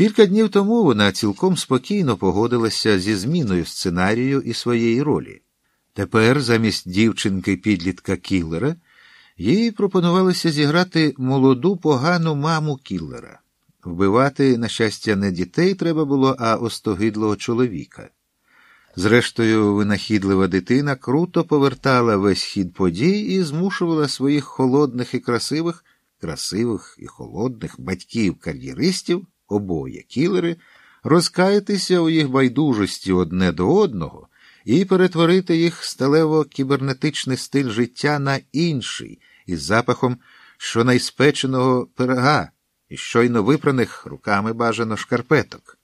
Кілька днів тому вона цілком спокійно погодилася зі зміною сценарію і своєї ролі. Тепер, замість дівчинки підлітка Кіллера, їй пропонувалося зіграти молоду погану маму Кіллера. Вбивати, на щастя, не дітей треба було, а остогидлого чоловіка. Зрештою, винахідлива дитина круто повертала весь хід подій і змушувала своїх холодних і красивих, красивих і холодних батьків-кар'єристів, обоє кілери, розкаятися у їх байдужості одне до одного і перетворити їх сталево кібернетичний стиль життя на інший, із запахом щонайспеченого пирога і щойно випраних руками бажано шкарпеток.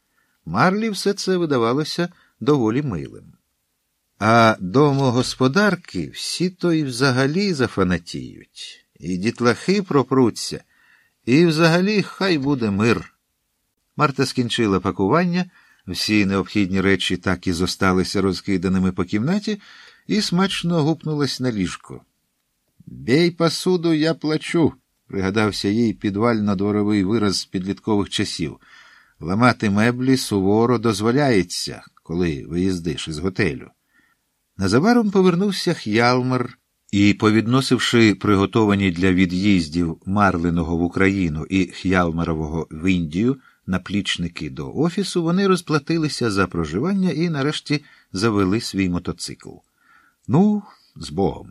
Марлі все це видавалося доволі милим. А домогосподарки всі то й взагалі зафанатіють, і дітлахи пропруться, і взагалі хай буде мир. Марта скінчила пакування, всі необхідні речі так і зосталися розкиданими по кімнаті, і смачно гупнулась на ліжко. Бей посуду, я плачу, пригадався їй підвально-дворовий вираз з підліткових часів. Ламати меблі суворо дозволяється, коли виїздиш із готелю. Незабаром повернувся Х'ялмар і, повідносивши приготовані для від'їздів Марлиного в Україну і Х'ялмарового в Індію наплічники до офісу, вони розплатилися за проживання і, нарешті, завели свій мотоцикл. Ну, з Богом.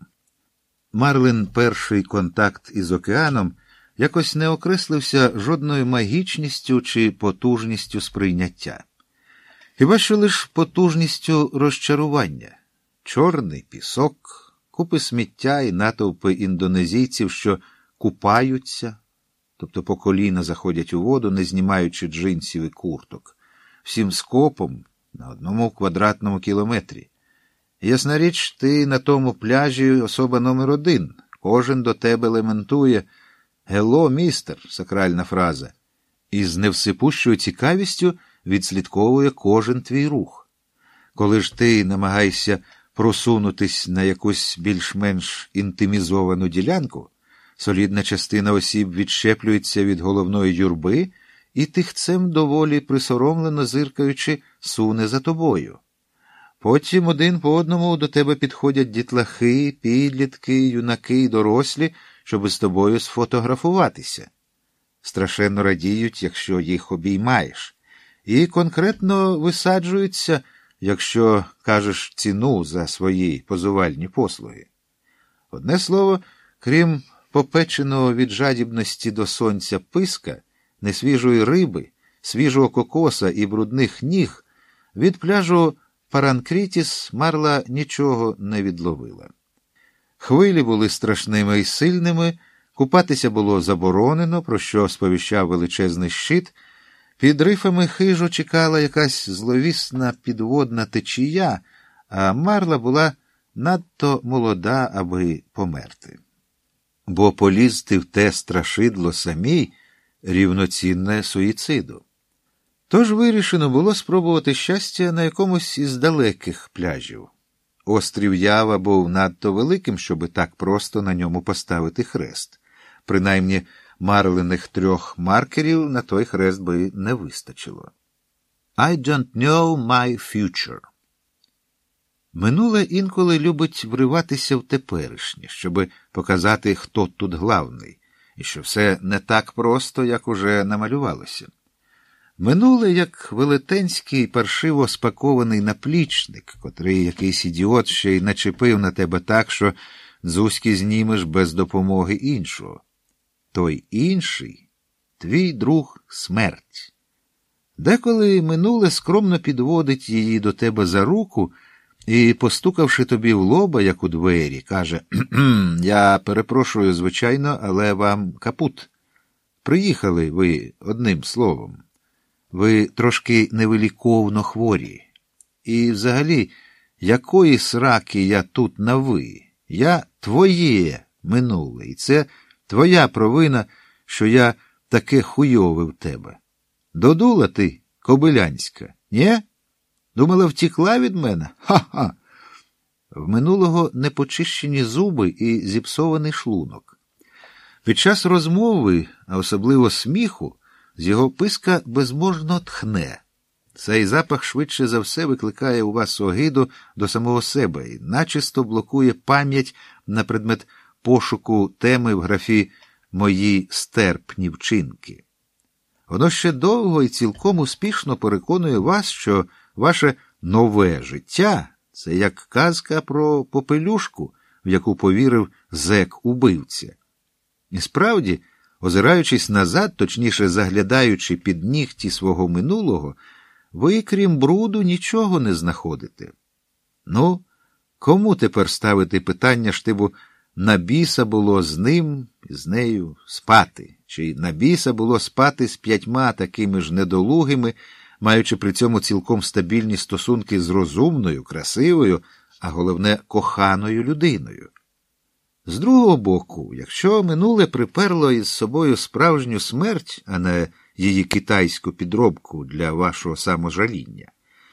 Марлин перший контакт із океаном якось не окреслився жодною магічністю чи потужністю сприйняття. Хіба що лиш потужністю розчарування, чорний пісок, купи сміття і натовпи індонезійців, що купаються, тобто по коліна заходять у воду, не знімаючи джинсів і курток, всім скопом на одному квадратному кілометрі. Ясна річ, ти на тому пляжі особа номер один. Кожен до тебе лементує Гело, містер, сакральна фраза, і з невсипущою цікавістю відслідковує кожен твій рух. Коли ж ти намагаєшся просунутись на якусь більш-менш інтимізовану ділянку, солідна частина осіб відщеплюється від головної юрби і тихцем доволі присоромлено зиркаючи, суне за тобою. Потім один по одному до тебе підходять дітлахи, підлітки, юнаки й дорослі, щоб з тобою сфотографуватися. Страшенно радіють, якщо їх обіймаєш, і конкретно висаджуються, якщо кажеш ціну за свої позувальні послуги. Одне слово, крім попеченого від жадібності до сонця писка, несвіжої риби, свіжого кокоса і брудних ніг, від пляжу. Парангтрітіс Марла нічого не відловила. Хвилі були страшними і сильними, купатися було заборонено, про що сповіщав величезний щит. Під рифами хижо чекала якась зловісна підводна течія, а марла була надто молода, аби померти. Бо полізти в те страшидло самій рівноцінне суїциду. Тож вирішено було спробувати щастя на якомусь із далеких пляжів. Острів Ява був надто великим, щоби так просто на ньому поставити хрест. Принаймні, марлених трьох маркерів на той хрест би не вистачило. I don't know my future. Минуле інколи любить вриватися в теперішнє, щоби показати, хто тут главний, і що все не так просто, як уже намалювалося. Минуле, як велетенський паршиво спакований наплічник, котрий якийсь ідіот ще й начепив на тебе так, що дзузьки знімеш без допомоги іншого. Той інший твій друг смерть. Деколи минуле скромно підводить її до тебе за руку і, постукавши тобі в лоба, як у двері, каже Я перепрошую, звичайно, але вам капут. Приїхали ви одним словом. Ви трошки невиліковно хворі. І взагалі, якої сраки я тут на ви? Я твоє минуле, і це твоя провина, що я таке хуйове в тебе. Додула ти, кобилянська, нє? Думала, втікла від мене? Ха-ха. В минулого непочищені зуби і зіпсований шлунок. Під час розмови, а особливо сміху, з його писка безможно тхне. Цей запах швидше за все викликає у вас огиду до самого себе і начисто блокує пам'ять на предмет пошуку теми в графі Мої стерпні вчинки. Воно ще довго і цілком успішно переконує вас, що ваше нове життя це як казка про попелюшку, в яку повірив зек убивця. І справді, озираючись назад, точніше заглядаючи під нігті свого минулого, ви, крім бруду, нічого не знаходите. Ну, кому тепер ставити питання штибу на біса було з ним і з нею спати, чи на біса було спати з п'ятьма такими ж недолугими, маючи при цьому цілком стабільні стосунки з розумною, красивою, а головне, коханою людиною. З другого боку, якщо минуле приперло із собою справжню смерть, а не її китайську підробку для вашого саможаління,